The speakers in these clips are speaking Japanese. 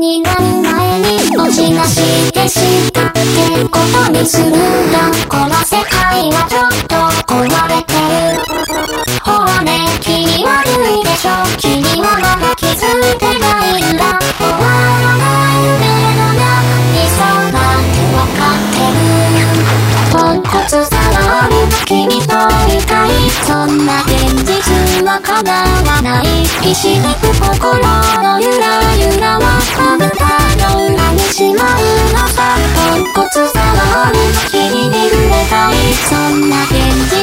になる前に押し出してしたってことにするんだ。この世界はちょっと壊れてるほらね君悪いでしょ君はまだ。気づいてないんだ。終わらない夢の中にそうなんてわかってるポンコツさがある君といたいそんな現実は叶わないひしめく心のゆらゆらはまぶたの裏にしまうのさ。ポンコツさがある君に触れたいそんな現実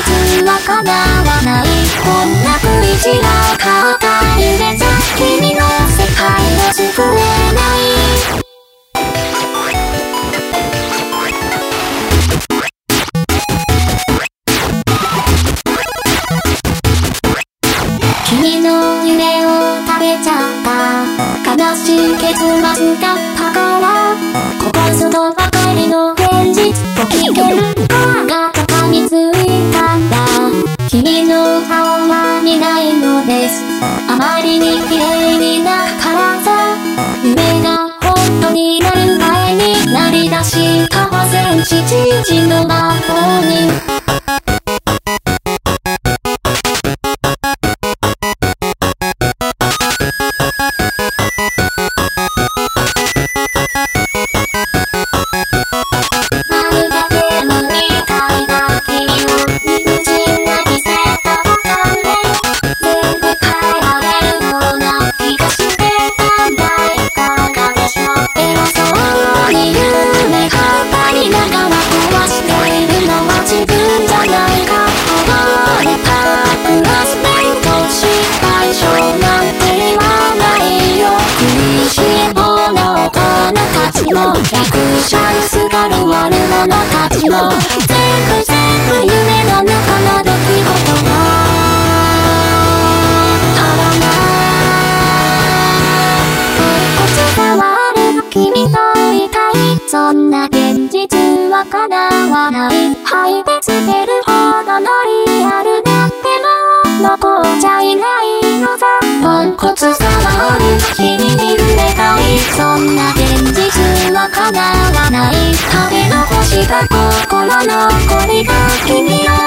は叶わないこんな食い散らかった揺れじゃ君の世界を救えない。君の夢を食べちゃった。悲しい結末だったから。ここぞとばかりの現実。ご機嫌が掴み坊の大人たちも役者にすがる悪者たちも全部全部夢の中の出来事がたらないポンコツさはある君といたい。そんな現実は叶わない。そんな現実は叶わない。食べ残した心残りが君を